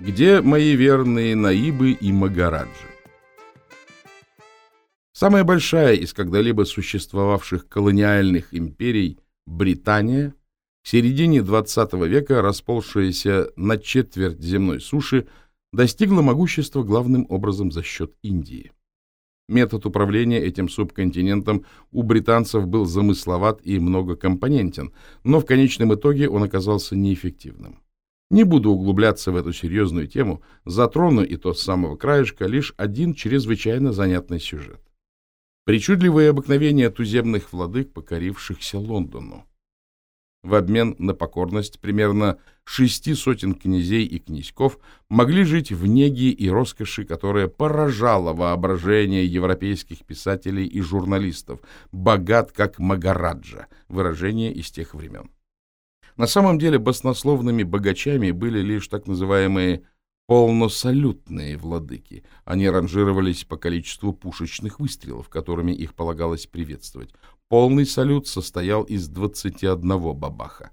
Где мои верные Наибы и Магараджи? Самая большая из когда-либо существовавших колониальных империй, Британия, в середине XX века, расползшаяся на четверть земной суши, достигла могущества главным образом за счет Индии. Метод управления этим субконтинентом у британцев был замысловат и многокомпонентен, но в конечном итоге он оказался неэффективным. Не буду углубляться в эту серьезную тему, затрону и то с самого краешка лишь один чрезвычайно занятный сюжет. Причудливые обыкновения туземных владык, покорившихся Лондону. В обмен на покорность примерно шести сотен князей и князьков могли жить в неге и роскоши, которая поражала воображение европейских писателей и журналистов, богат как Магараджа, выражение из тех времен. На самом деле баснословными богачами были лишь так называемые полносалютные владыки. Они ранжировались по количеству пушечных выстрелов, которыми их полагалось приветствовать. Полный салют состоял из 21 бабаха.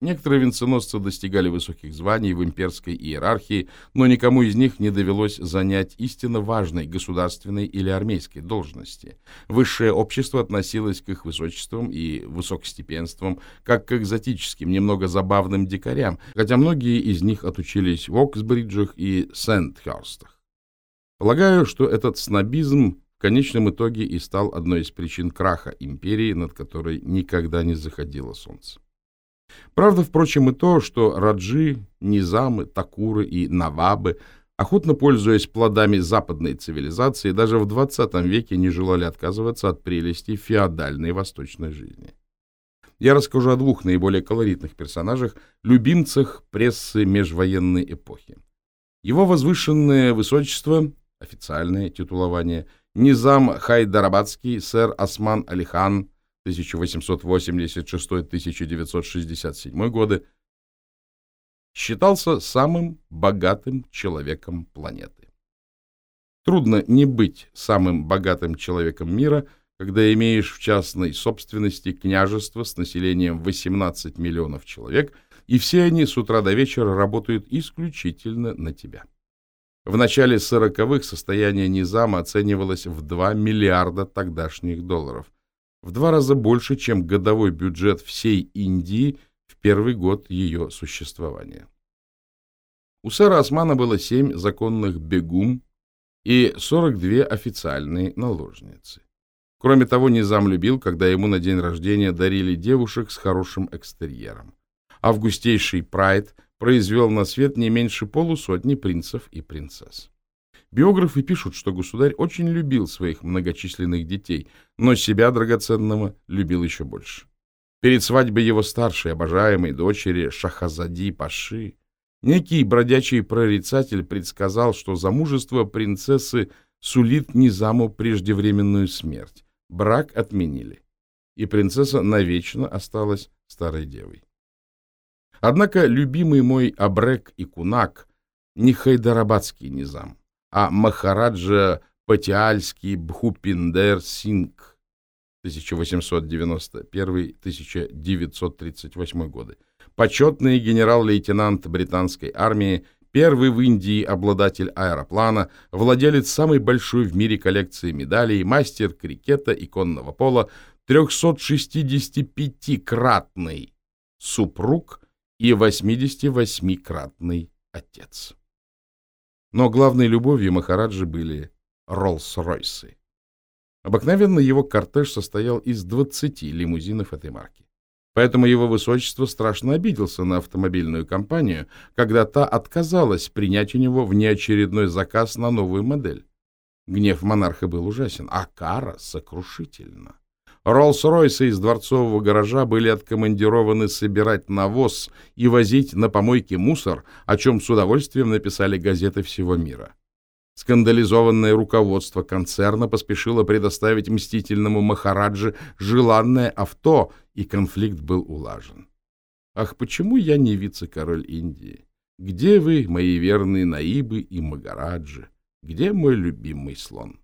Некоторые венценосцы достигали высоких званий в имперской иерархии, но никому из них не довелось занять истинно важной государственной или армейской должности. Высшее общество относилось к их высочествам и высокостепенствам как к экзотическим, немного забавным дикарям, хотя многие из них отучились в Оксбриджах и Сент-Херстах. Полагаю, что этот снобизм в конечном итоге и стал одной из причин краха империи, над которой никогда не заходило солнце. Правда, впрочем, и то, что раджи, низамы, такуры и навабы, охотно пользуясь плодами западной цивилизации, даже в XX веке не желали отказываться от прелестей феодальной восточной жизни. Я расскажу о двух наиболее колоритных персонажах, любимцах прессы межвоенной эпохи. Его возвышенное высочество, официальное титулование, Низам Хайдарабадский, сэр Осман Алихан, 1886-1967 годы, считался самым богатым человеком планеты. Трудно не быть самым богатым человеком мира, когда имеешь в частной собственности княжество с населением 18 миллионов человек, и все они с утра до вечера работают исключительно на тебя. В начале сороковых состояние Низама оценивалось в 2 миллиарда тогдашних долларов – в два раза больше, чем годовой бюджет всей Индии в первый год ее существования. У сэра Османа было семь законных бегум и 42 официальные наложницы. Кроме того, Низам любил, когда ему на день рождения дарили девушек с хорошим экстерьером. Августейший Прайд произвел на свет не меньше полусотни принцев и принцесс. Биографы пишут, что государь очень любил своих многочисленных детей, но себя драгоценного любил еще больше. Перед свадьбой его старшей, обожаемой дочери Шахазади Паши, некий бродячий прорицатель предсказал, что замужество принцессы сулит Низаму преждевременную смерть. Брак отменили, и принцесса навечно осталась старой девой. Однако любимый мой Абрек и Кунак не хайдарабадский низам, а Махараджа Патиальский Бхупиндер Синг 1891-1938 годы, почетный генерал-лейтенант британской армии, первый в Индии обладатель аэроплана, владелец самой большой в мире коллекции медалей, мастер крикета и конного пола, 365-кратный супруг и 88-кратный отец. Но главной любовью Махараджи были Роллс-Ройсы. Обыкновенно его кортеж состоял из 20 лимузинов этой марки. Поэтому его высочество страшно обиделся на автомобильную компанию, когда та отказалась принять у него внеочередной заказ на новую модель. Гнев монарха был ужасен, а кара сокрушительна. Роллс-Ройсы из дворцового гаража были откомандированы собирать навоз и возить на помойке мусор, о чем с удовольствием написали газеты всего мира. Скандализованное руководство концерна поспешило предоставить мстительному Махараджи желанное авто, и конфликт был улажен. Ах, почему я не вице-король Индии? Где вы, мои верные наибы и Магараджи? Где мой любимый слон?